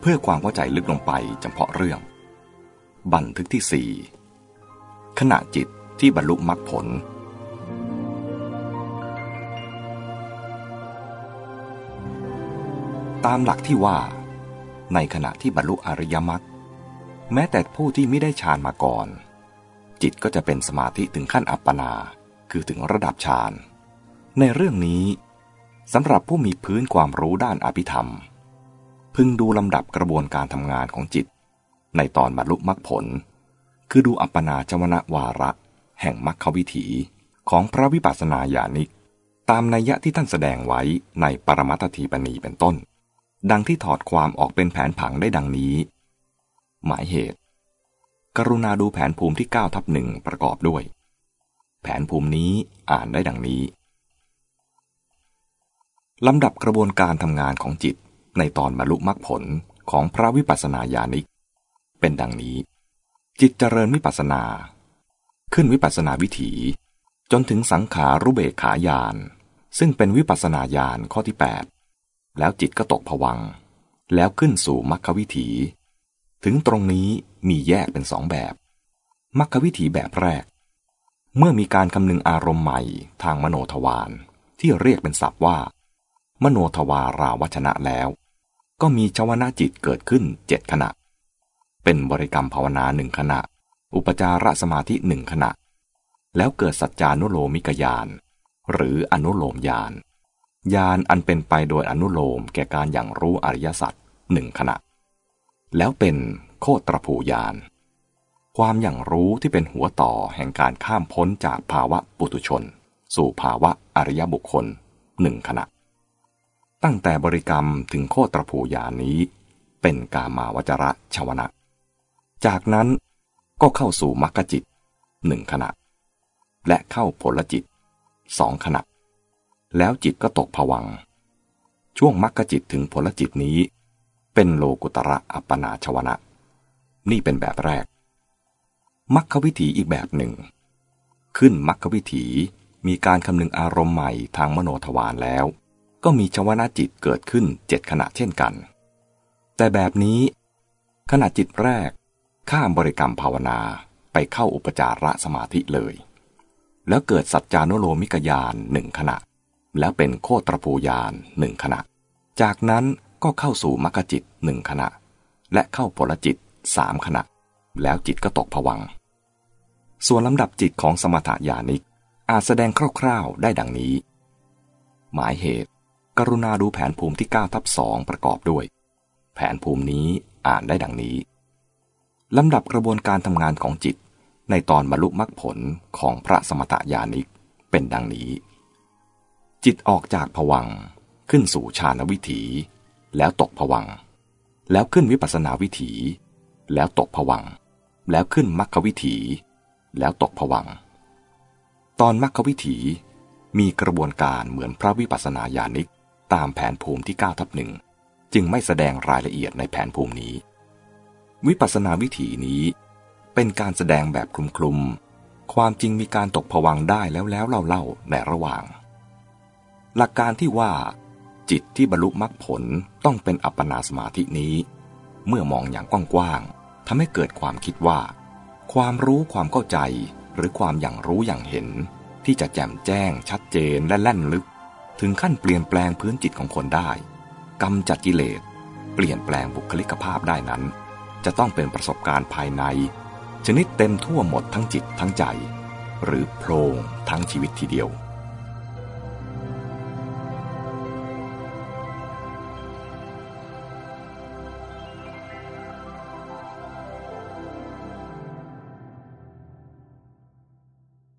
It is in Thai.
เพื่อความเข้าใจลึกลงไปเฉพาะเรื่อง บันทึกที่สี่ขณะจิตที่บรรลุมรรคผล ตามหลักที่ว่า ในขณะที่บรรลุอริยมรรคแม้แต่ผู้ที่ไม่ได้ฌานมาก่อน จิตก็จะเป็นสมาธิถึงขั้นอัปปนา คือถึงระดับฌาน ในเรื่องนี้สำหรับผู้มีพื้นความรู้ด้านอภิธรรม พึงดูลำดับกระบวนการทำงานของจิต ในตอนบรรลุมรรคผล คือดูอัปปนาจวนะวาระ แห่งมรรควิถีของพระวิปัสสนาญาณิก ตามนัยยะที่ท่านแสดงไว้ในปรมัตถีปณีเป็นต้น ดังที่ถอดความออกเป็นแผนผังได้ดังนี้ หมายเหตุ กรุณาดูแผนภูมิที่9ทับหนึ่งประกอบด้วย แผนภูมินี้อ่านได้ดังนี้ลำดับกระบวนการทำงานของจิต ในตอนบรรลุมรรคผลของพระวิปัสสนาญาณิก เป็นดังนี้ จิตเจริญวิปัสสนา ขึ้นวิปัสสนาวิถี จนถึงสังขารุเบกขายาน ซึ่งเป็นวิปัสสนาญาณข้อที่ 8 แล้วจิตก็ตกผวัง แล้วขึ้นสู่มรรควิถี ถึงตรงนี้มีแยกเป็นสองแบบมรรควิถีแบบแรก เมื่อมีการคำนึงอารมณ์ใหม่ทางมโนทวารที่เรียกเป็นศัพท์ว่า มโนทวาราวัชนะแล้ว ก็มีชวนาจิตเกิดขึ้นเจ็ดขณะ เป็นบริกรรมภาวนาหนึ่งขณะ อุปจารสมาธิหนึ่งขณะ แล้วเกิดสัจจานุโลมิกยาน หรืออนุโลมยานยานอันเป็นไปโดยอนุโลมแก่การอย่างรู้อริยสัจหนึ่งขณะ แล้วเป็นโคตรภูยาน ความอย่างรู้ที่เป็นหัวต่อแห่งการข้ามพ้นจากภาวะปุตุชน สู่ภาวะอริยบุคคลหนึ่งขณะ ตั้งแต่บริกรรมถึงโคตรภูยานี้ เป็นกามาวจระชวนะ จากนั้นก็เข้าสู่มรรคจิตหนึ่งขณะ และเข้าผลจิตสองขณะ แล้วจิตก็ตกผวัง ช่วงมรรคจิตถึงผลจิตนี้ เป็นโลกุตระอัปปนาชวนะ นี่เป็นแบบแรกมรรควิถีอีกแบบหนึ่ง ขึ้นมรรควิถีมีการคำนึงอารมณ์ใหม่ทางมโนทวารแล้ว ก็มีชวนาจิตเกิดขึ้นเจ็ดขณะเช่นกัน แต่แบบนี้ขณะจิตแรก ข้ามบริกรรมภาวนาไปเข้าอุปจาระสมาธิเลย แล้วเกิดสัจจานุโลมิกยานหนึ่งขณะ แล้วเป็นโคตรภูยานหนึ่งขณะ จากนั้นก็เข้าสู่มรรคจิตหนึ่งขณะ และเข้าผลจิตสามขณะ แล้วจิตก็ตกผวัง ส่วนลำดับจิตของสมถญาณิกอาจแสดงคร่าวๆได้ดังนี้ หมายเหตุ กรุณาดูแผนภูมิที่9ทับสองประกอบด้วย แผนภูมินี้อ่านได้ดังนี้ ลำดับกระบวนการทำงานของจิต ในตอนบรรลุมรรคผลของพระสมถยานิกเป็นดังนี้ จิตออกจากผวังขึ้นสู่ฌานวิถี แล้วตกผวัง แล้วขึ้นวิปัสนาวิถี แล้วตกผวัง แล้วขึ้นมรรควิถี แล้วตกผวัง ตอนมรรควิถีมีกระบวนการเหมือนพระวิปัสสนาญาณิก ตามแผนภูมิที่9ทับหนึ่งจึงไม่แสดงรายละเอียดในแผนภูมินี้ วิปัสนาวิถีนี้ เป็นการแสดงแบบคลุมๆ ความจริงมีการตกผวังได้แล้วแล้วเล่าๆในระหว่าง หลักการที่ว่า จิตที่บรรลุมรรคผลต้องเป็นอัปปนาสมาธินี้ เมื่อมองอย่างกว้างๆทำให้เกิดความคิดว่า ความรู้ความเข้าใจหรือความอย่างรู้อย่างเห็นที่จะแจ่มแจ้งชัดเจนและแล่นลึก ถึงขั้นเปลี่ยนแปลงพื้นจิตของคนได้กำจัดกิเลส เปลี่ยนแปลงบุคลิกภาพได้นั้น จะต้องเป็นประสบการณ์ภายใน ชนิดเต็มทั่วหมดทั้งจิตทั้งใจ หรือโพลงทั้งชีวิตทีเดียว